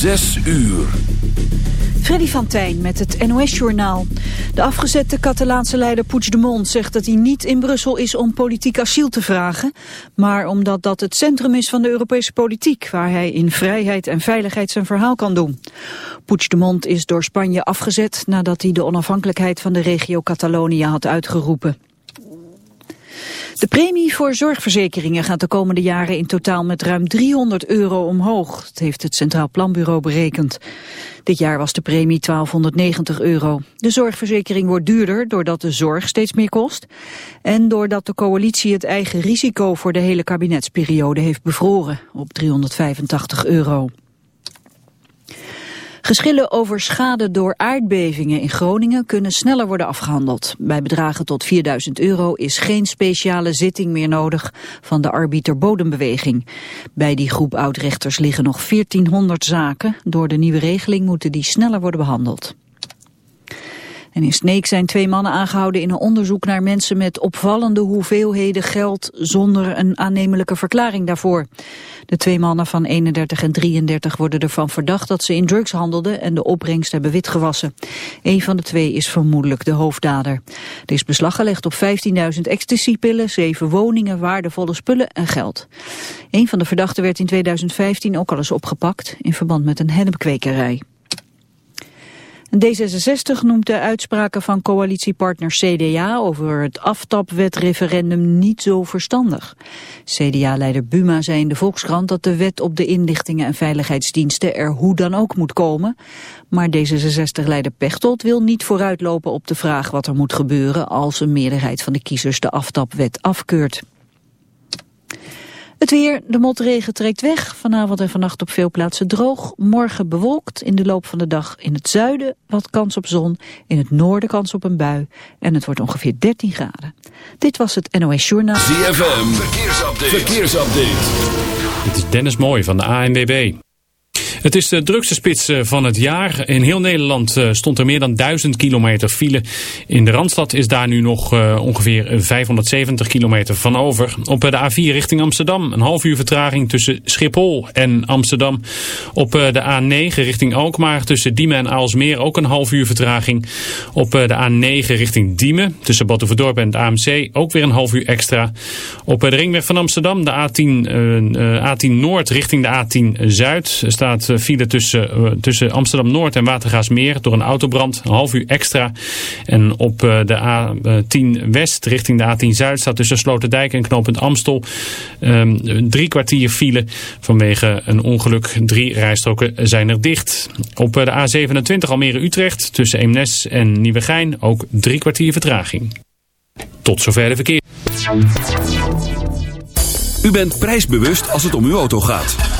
Zes uur. Freddy van Tijn met het NOS-journaal. De afgezette Catalaanse leider Puigdemont zegt dat hij niet in Brussel is om politiek asiel te vragen, maar omdat dat het centrum is van de Europese politiek, waar hij in vrijheid en veiligheid zijn verhaal kan doen. Puigdemont is door Spanje afgezet nadat hij de onafhankelijkheid van de regio Catalonië had uitgeroepen. De premie voor zorgverzekeringen gaat de komende jaren in totaal met ruim 300 euro omhoog. Dat heeft het Centraal Planbureau berekend. Dit jaar was de premie 1290 euro. De zorgverzekering wordt duurder doordat de zorg steeds meer kost. En doordat de coalitie het eigen risico voor de hele kabinetsperiode heeft bevroren op 385 euro. Geschillen over schade door aardbevingen in Groningen kunnen sneller worden afgehandeld. Bij bedragen tot 4000 euro is geen speciale zitting meer nodig van de arbiter bodembeweging. Bij die groep oudrechters liggen nog 1400 zaken. Door de nieuwe regeling moeten die sneller worden behandeld. En in Sneek zijn twee mannen aangehouden in een onderzoek naar mensen met opvallende hoeveelheden geld zonder een aannemelijke verklaring daarvoor. De twee mannen van 31 en 33 worden ervan verdacht dat ze in drugs handelden en de opbrengst hebben witgewassen. Een van de twee is vermoedelijk de hoofddader. Er is beslag gelegd op 15.000 ecstasypillen, zeven woningen, waardevolle spullen en geld. Een van de verdachten werd in 2015 ook al eens opgepakt in verband met een hennepkwekerij. D66 noemt de uitspraken van coalitiepartner CDA over het aftapwetreferendum niet zo verstandig. CDA-leider Buma zei in de Volkskrant dat de wet op de inlichtingen en veiligheidsdiensten er hoe dan ook moet komen. Maar D66-leider Pechtold wil niet vooruitlopen op de vraag wat er moet gebeuren als een meerderheid van de kiezers de aftapwet afkeurt. Het weer, de motregen trekt weg. Vanavond en vannacht op veel plaatsen droog. Morgen bewolkt. In de loop van de dag in het zuiden wat kans op zon. In het noorden kans op een bui. En het wordt ongeveer 13 graden. Dit was het NOS Journaal. ZFM, verkeersupdate. verkeersupdate. Dit is Dennis Mooij van de ANWB. Het is de drukste spits eh, van het jaar. In heel Nederland eh, stond er meer dan 1000 kilometer file. In de Randstad is daar nu nog eh, ongeveer 570 kilometer van over. Op de A4 richting Amsterdam een half uur vertraging tussen Schiphol en Amsterdam. Op de A9 richting Alkmaar tussen Diemen en Aalsmeer ook een half uur vertraging. Op de A9 richting Diemen tussen Batuverdorp en het AMC ook weer een half uur extra. Op de ringweg van Amsterdam de A10, A10 Noord richting de A10 Zuid staat file tussen, uh, tussen Amsterdam-Noord en Watergaasmeer door een autobrand. Een half uur extra. En op uh, de A10 West richting de A10 Zuid staat tussen Sloterdijk en knooppunt Amstel um, drie kwartier file vanwege een ongeluk. Drie rijstroken zijn er dicht. Op de A27 Almere-Utrecht tussen Eemnes en Nieuwegein ook drie kwartier vertraging. Tot zover de verkeer. U bent prijsbewust als het om uw auto gaat.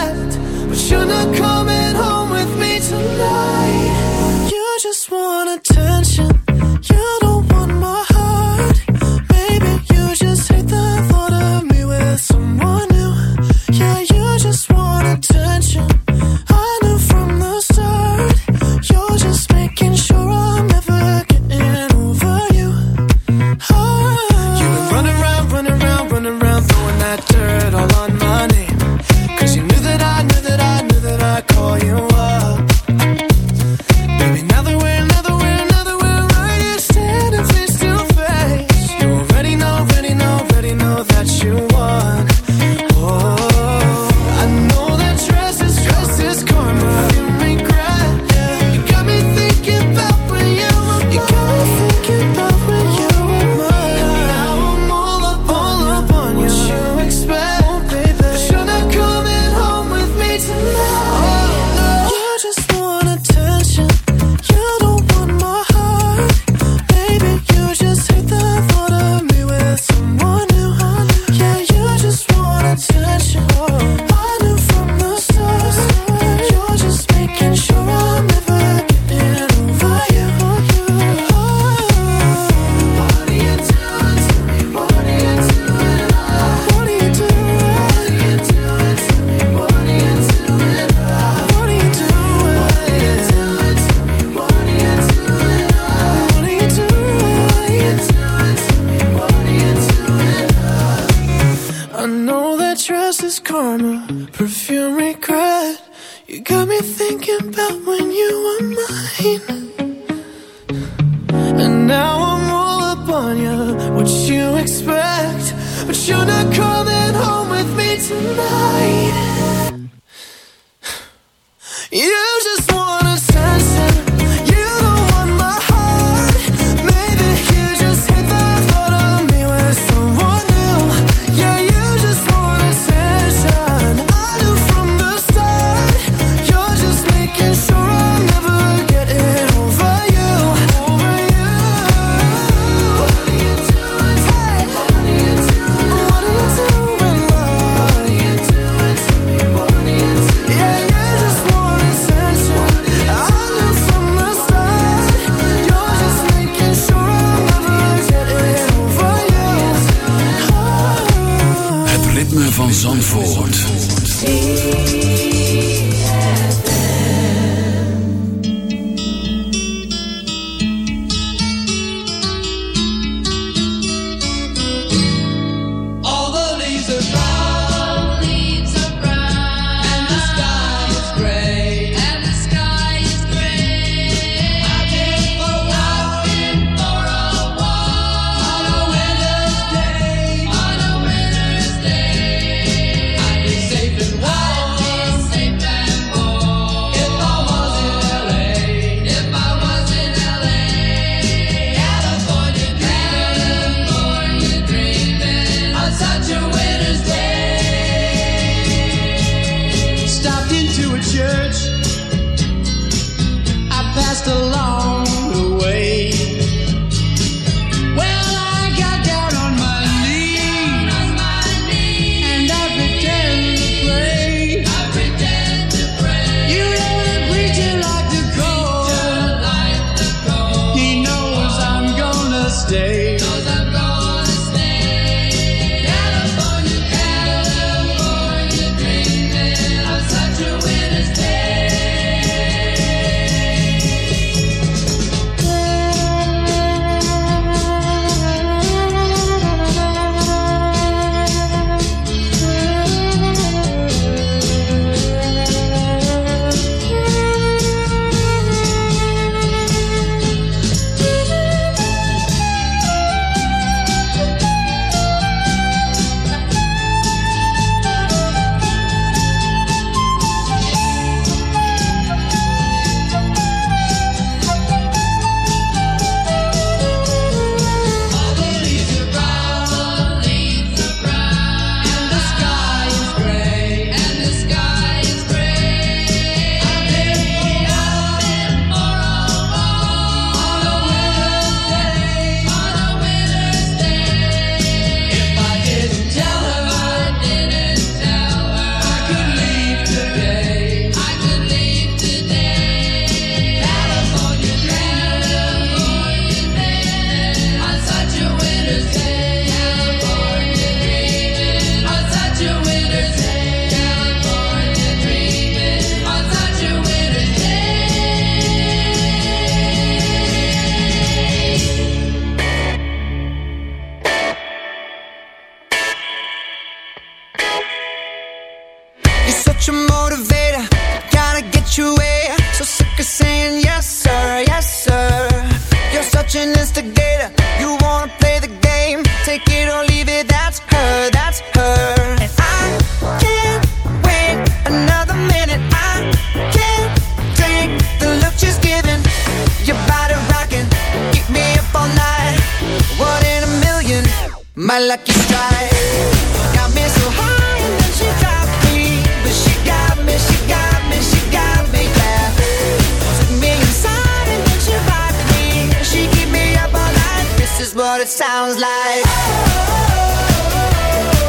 what it sounds like.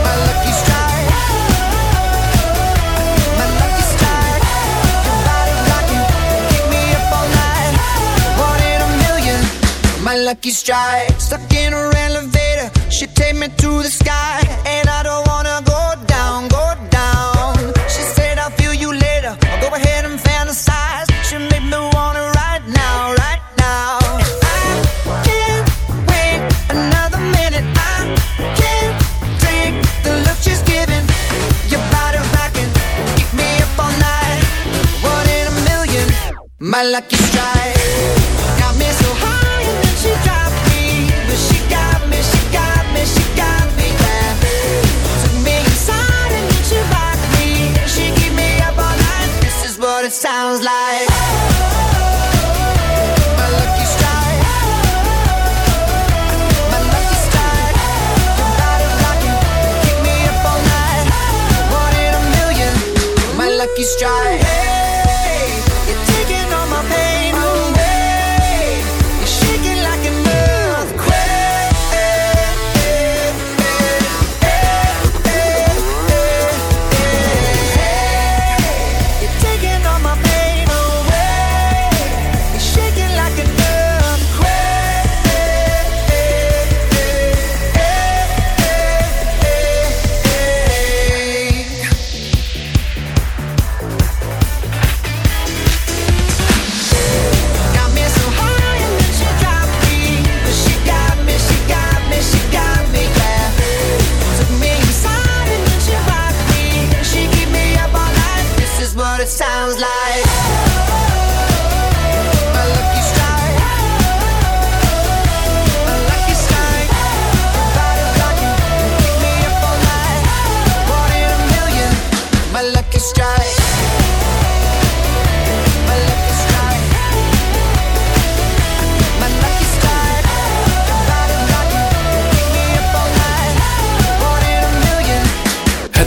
My lucky strike. My lucky strike. Rocking, keep me up all night. One in a million. My lucky strike. Stuck in her elevator, she take me to the sky, and I la que what it sounds like.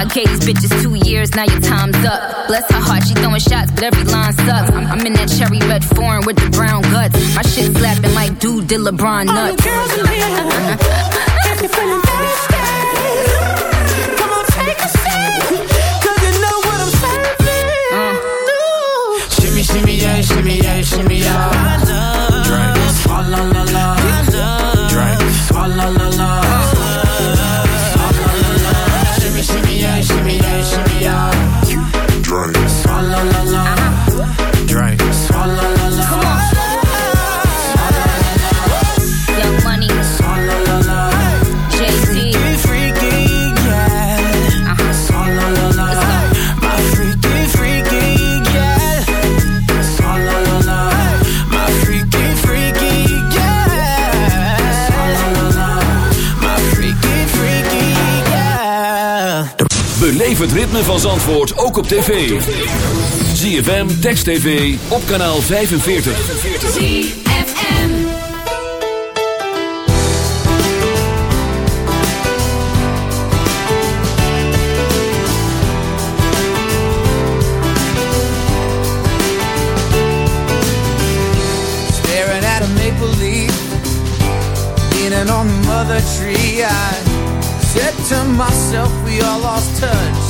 I, I gave these bitches two years, now your time's up. Bless her heart, she throwing shots, but every line sucks. I'm, I'm in that cherry red foreign with the brown guts. My shit slapping like dude did LeBron nuts. All you nuts. girls in here, if you're feeling thirsty, come on, take a sip, 'cause you know what I'm serving. Uh. Ooh. Shimmy, shimmy, yeah, shimmy, yeah, shimmy, yeah. Het ritme van Zandvoort ook op tv. ZFM, Text TV, op kanaal 45. ZFM. Staring at a maple leaf, leaning on the mother tree. I said to myself, we all lost touch.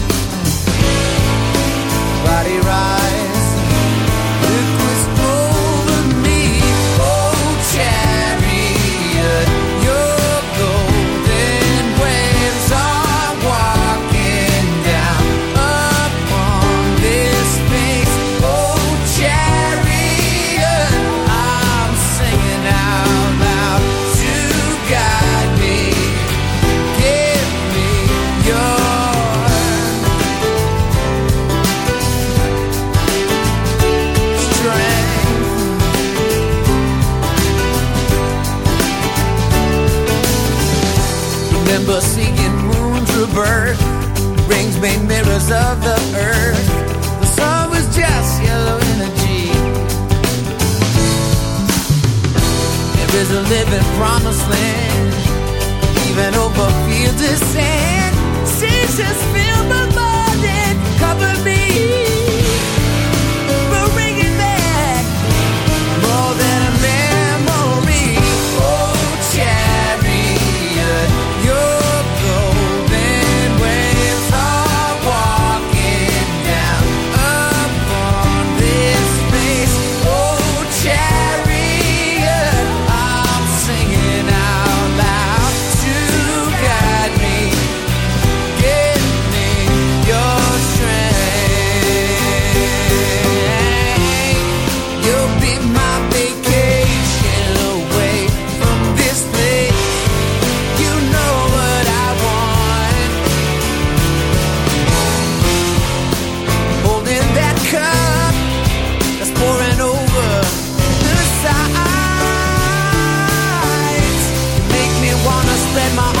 open my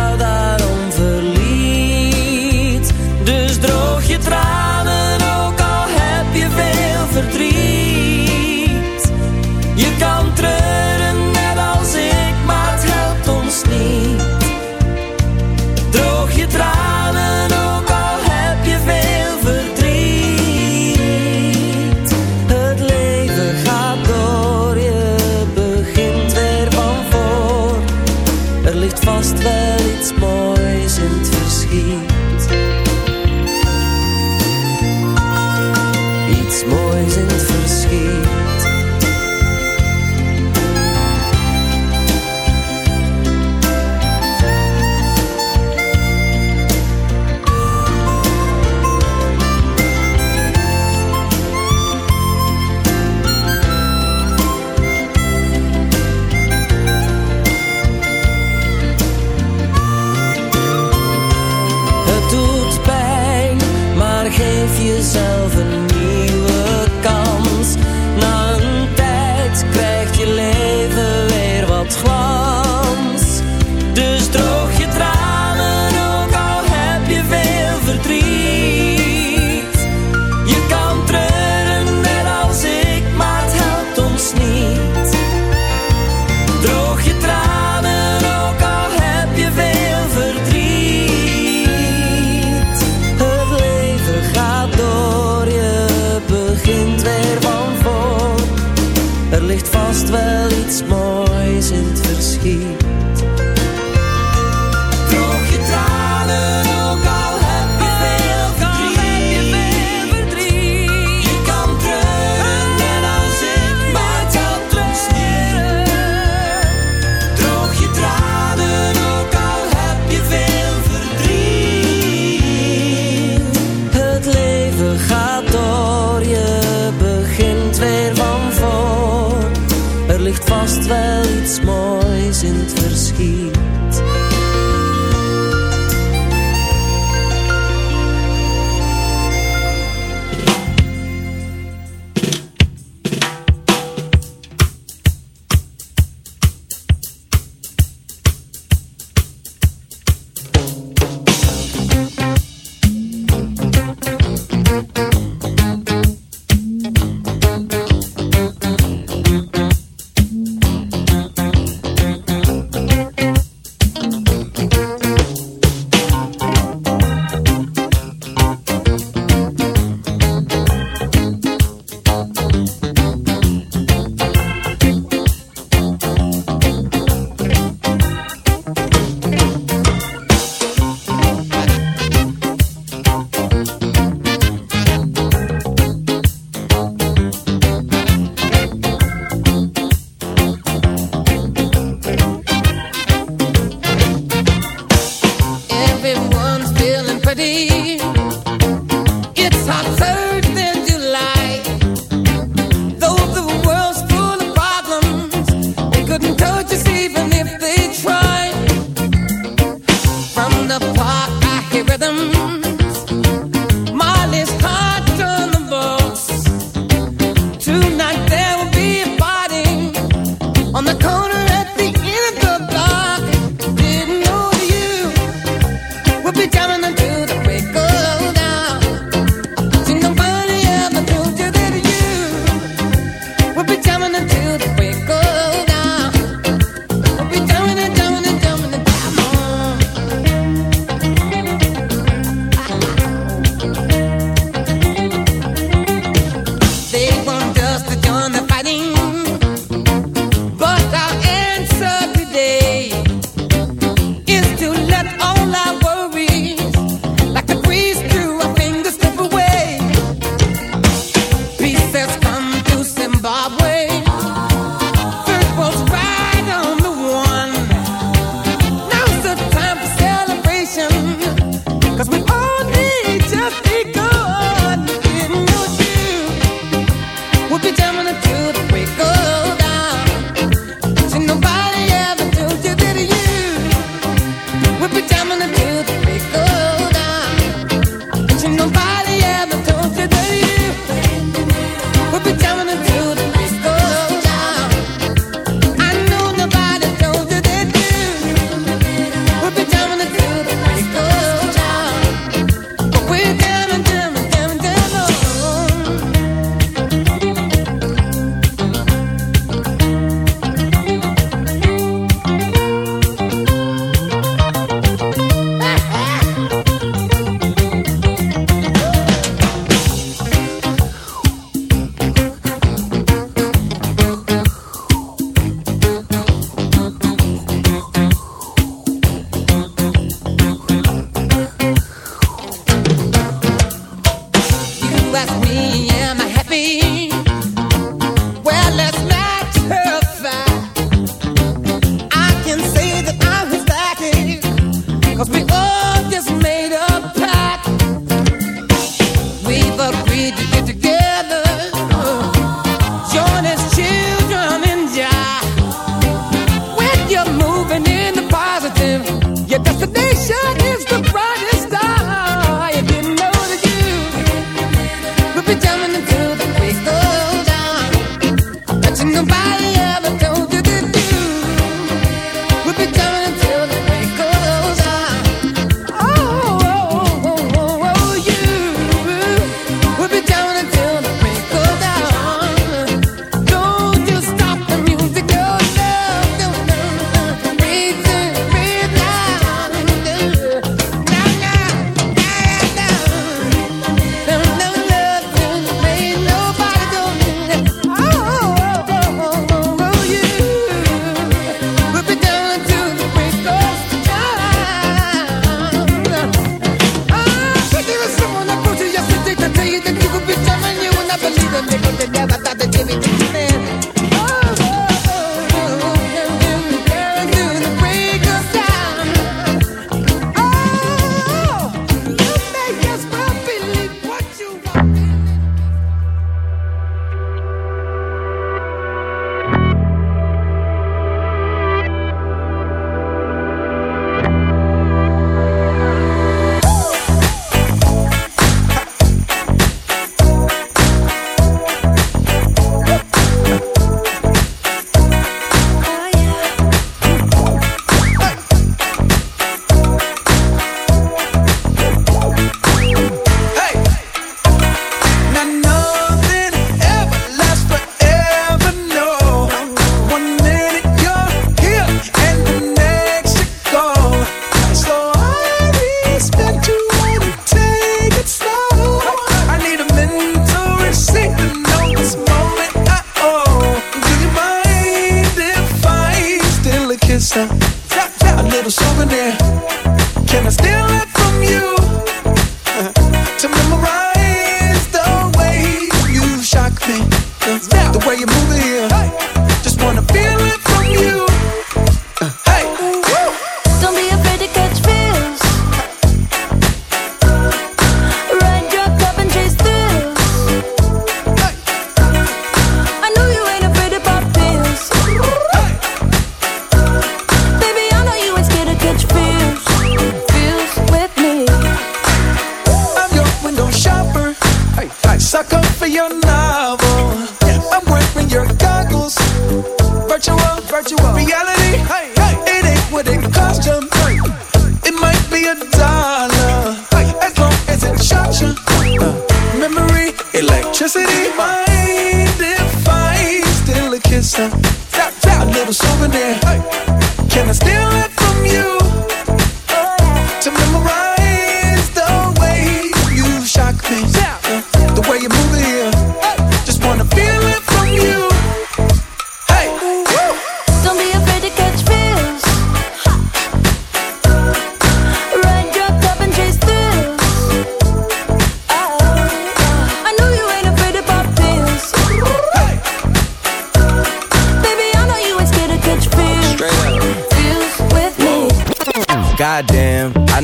rhythm.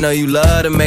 Know you love to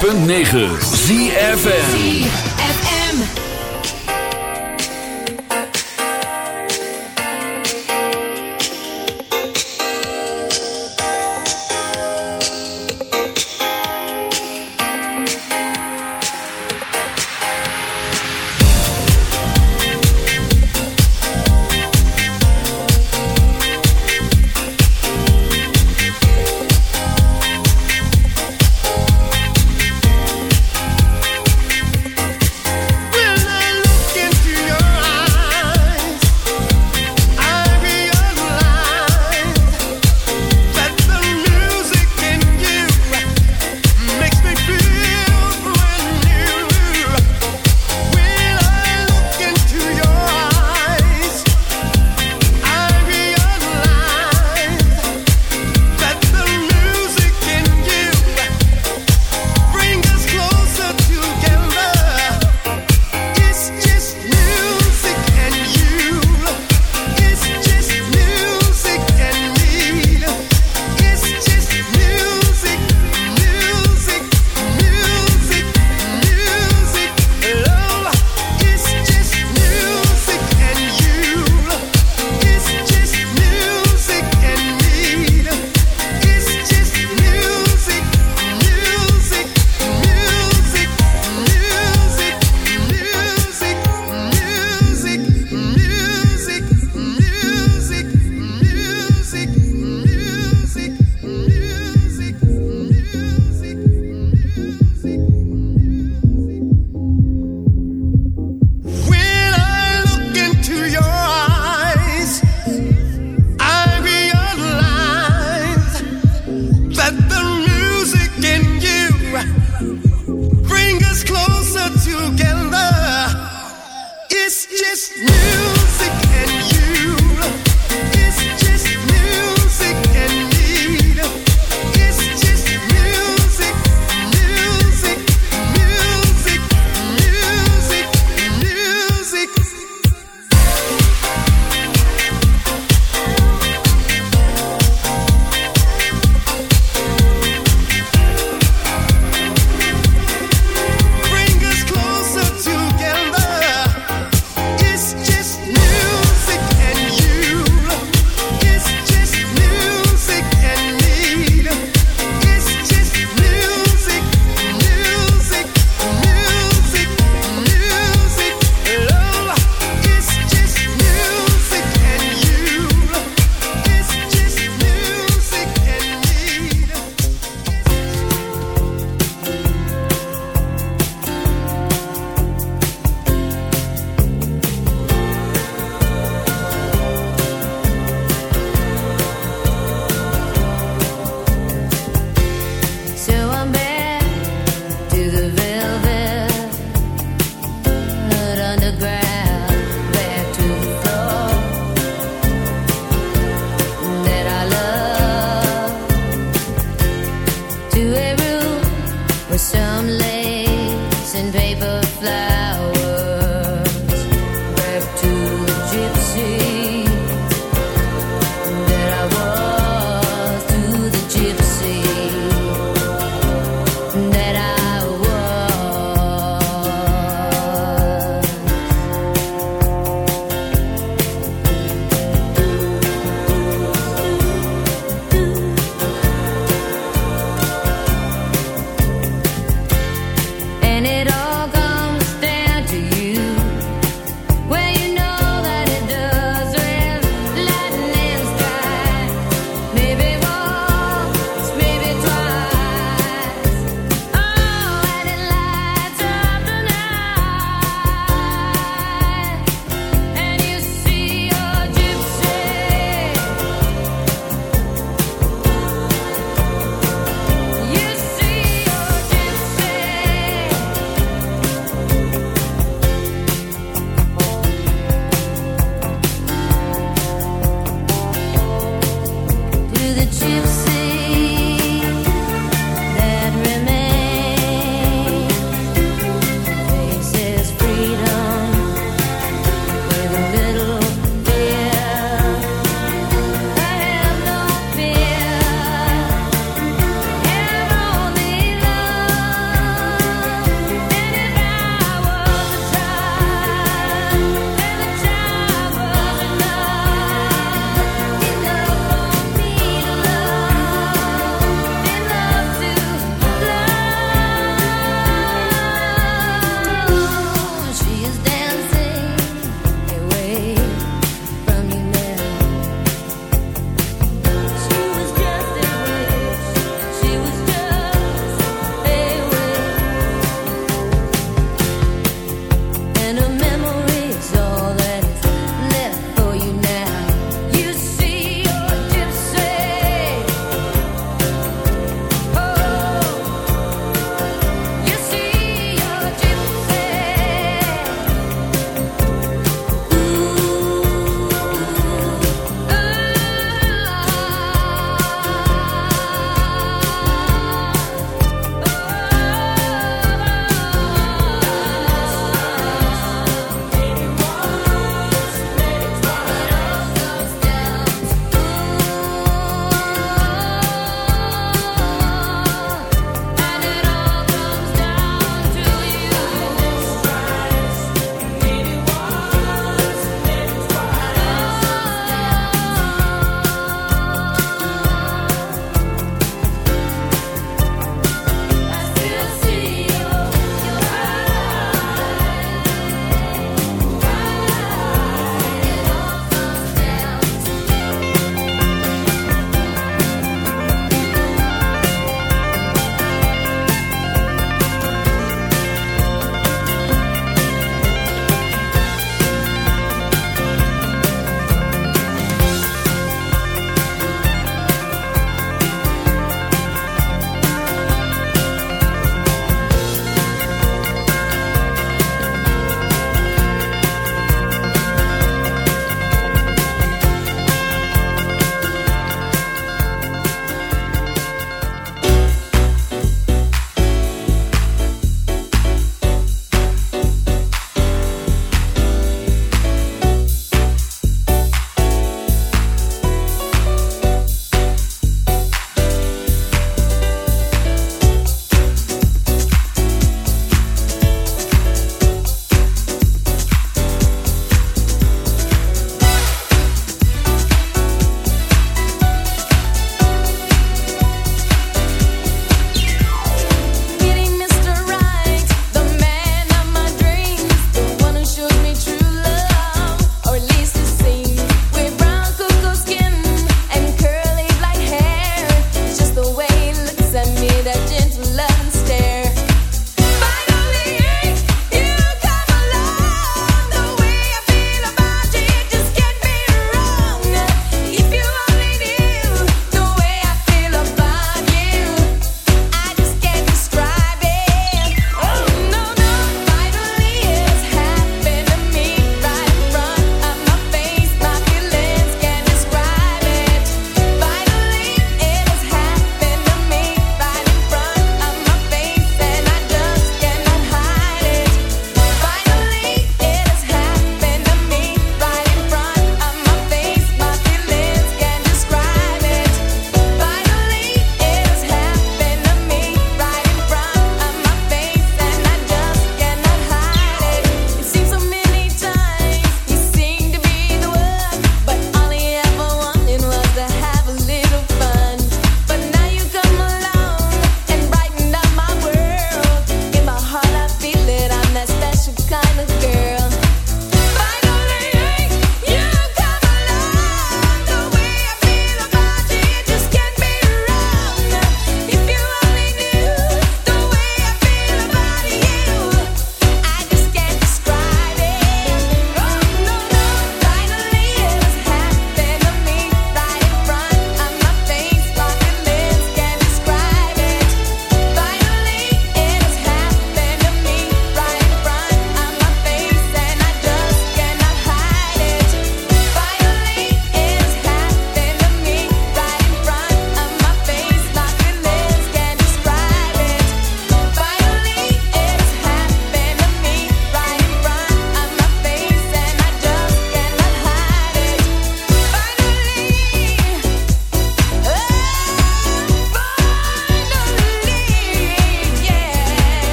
106.9 ZFN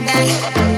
like that.